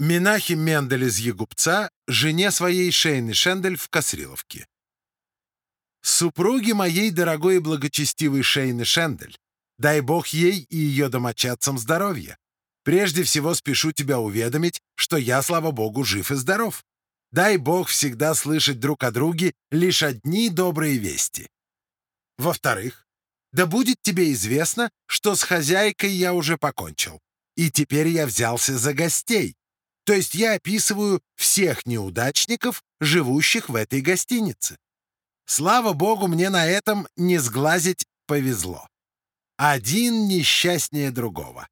Минахим Мендель из Егупца жене своей Шейны Шендель в Косриловке. Супруге моей дорогой и благочестивой Шейны Шендель, дай бог ей и ее домочадцам здоровья. Прежде всего спешу тебя уведомить, что я, слава богу, жив и здоров. Дай бог всегда слышать друг о друге лишь одни добрые вести. Во-вторых, да будет тебе известно, что с хозяйкой я уже покончил, и теперь я взялся за гостей. То есть я описываю всех неудачников, живущих в этой гостинице. Слава богу, мне на этом не сглазить повезло. Один несчастнее другого.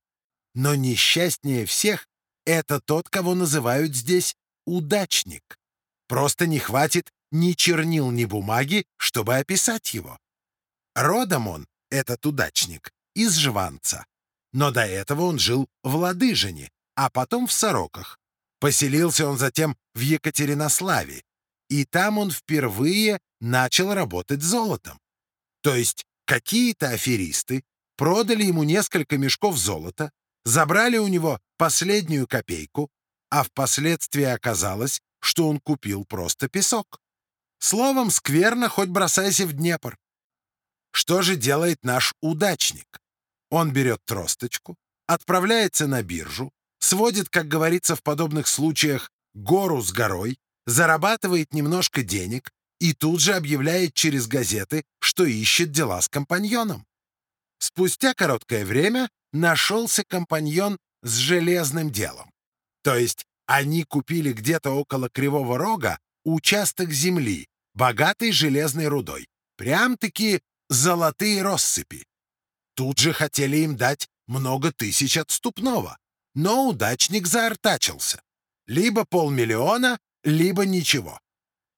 Но несчастнее всех — это тот, кого называют здесь удачник. Просто не хватит ни чернил, ни бумаги, чтобы описать его. Родом он, этот удачник, из Жванца. Но до этого он жил в Ладыжине, а потом в Сороках. Поселился он затем в Екатеринославе, и там он впервые начал работать золотом. То есть какие-то аферисты продали ему несколько мешков золота, забрали у него последнюю копейку, а впоследствии оказалось, что он купил просто песок. Словом, скверно, хоть бросайся в Днепр. Что же делает наш удачник? Он берет тросточку, отправляется на биржу, сводит, как говорится в подобных случаях, гору с горой, зарабатывает немножко денег и тут же объявляет через газеты, что ищет дела с компаньоном. Спустя короткое время нашелся компаньон с железным делом. То есть они купили где-то около Кривого Рога участок земли, богатый железной рудой. Прям-таки золотые россыпи. Тут же хотели им дать много тысяч отступного но удачник заортачился. Либо полмиллиона, либо ничего.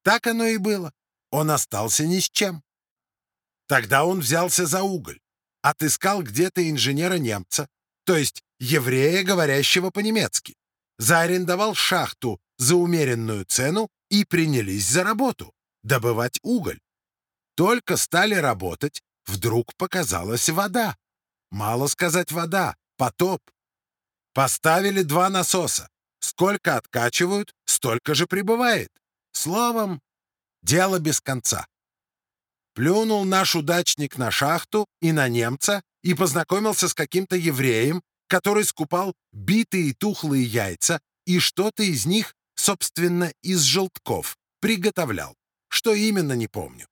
Так оно и было. Он остался ни с чем. Тогда он взялся за уголь, отыскал где-то инженера-немца, то есть еврея, говорящего по-немецки, заарендовал шахту за умеренную цену и принялись за работу — добывать уголь. Только стали работать, вдруг показалась вода. Мало сказать вода, потоп. Поставили два насоса. Сколько откачивают, столько же прибывает. Словом, дело без конца. Плюнул наш удачник на шахту и на немца и познакомился с каким-то евреем, который скупал битые тухлые яйца и что-то из них, собственно, из желтков, приготовлял. Что именно, не помню.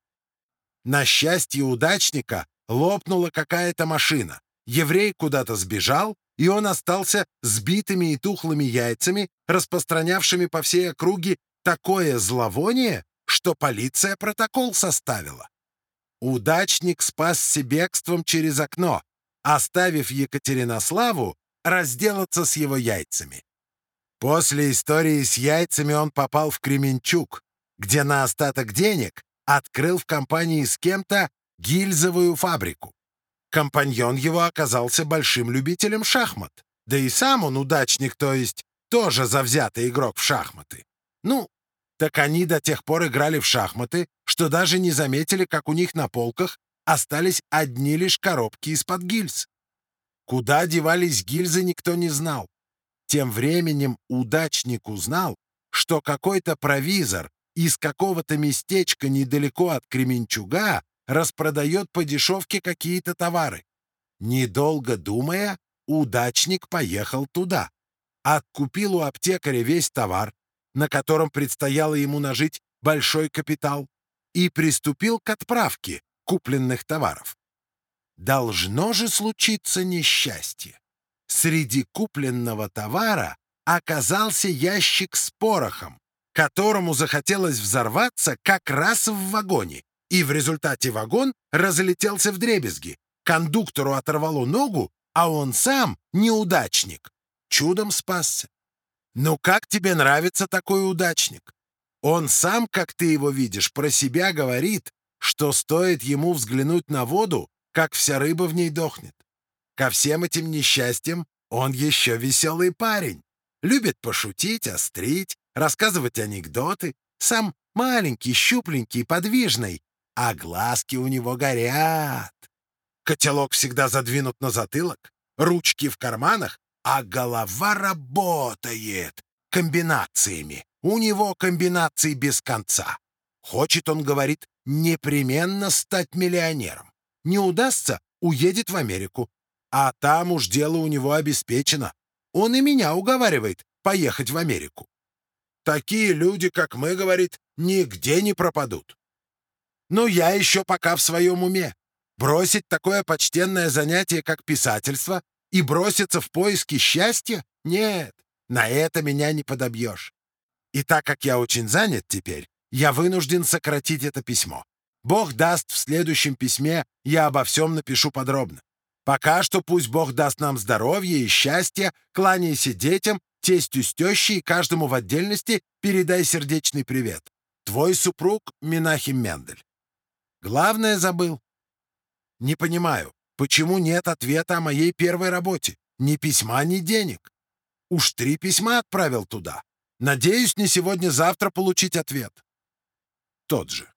На счастье удачника лопнула какая-то машина. Еврей куда-то сбежал, и он остался сбитыми и тухлыми яйцами, распространявшими по всей округе такое зловоние, что полиция протокол составила. Удачник спасся бегством через окно, оставив Екатеринославу разделаться с его яйцами. После истории с яйцами он попал в Кременчук, где на остаток денег открыл в компании с кем-то гильзовую фабрику. Компаньон его оказался большим любителем шахмат. Да и сам он удачник, то есть тоже завзятый игрок в шахматы. Ну, так они до тех пор играли в шахматы, что даже не заметили, как у них на полках остались одни лишь коробки из-под гильз. Куда девались гильзы, никто не знал. Тем временем удачник узнал, что какой-то провизор из какого-то местечка недалеко от Кременчуга распродает по дешевке какие-то товары. Недолго думая, удачник поехал туда. Откупил у аптекаря весь товар, на котором предстояло ему нажить большой капитал, и приступил к отправке купленных товаров. Должно же случиться несчастье. Среди купленного товара оказался ящик с порохом, которому захотелось взорваться как раз в вагоне, и в результате вагон разлетелся в дребезги. Кондуктору оторвало ногу, а он сам неудачник. Чудом спасся. Ну как тебе нравится такой удачник? Он сам, как ты его видишь, про себя говорит, что стоит ему взглянуть на воду, как вся рыба в ней дохнет. Ко всем этим несчастьям он еще веселый парень. Любит пошутить, острить, рассказывать анекдоты. Сам маленький, щупленький, подвижный, а глазки у него горят. Котелок всегда задвинут на затылок, ручки в карманах, а голова работает, комбинациями. У него комбинаций без конца. Хочет, он говорит, непременно стать миллионером. Не удастся, уедет в Америку. А там уж дело у него обеспечено. Он и меня уговаривает поехать в Америку. Такие люди, как мы, говорит, нигде не пропадут. Но я еще пока в своем уме. Бросить такое почтенное занятие, как писательство, и броситься в поиски счастья? Нет, на это меня не подобьешь. И так как я очень занят теперь, я вынужден сократить это письмо. Бог даст, в следующем письме я обо всем напишу подробно. Пока что пусть Бог даст нам здоровье и счастье, кланяйся детям, тестю с тещей, каждому в отдельности передай сердечный привет. Твой супруг Минахим Мендель. Главное забыл. Не понимаю, почему нет ответа о моей первой работе? Ни письма, ни денег. Уж три письма отправил туда. Надеюсь, не сегодня-завтра получить ответ. Тот же.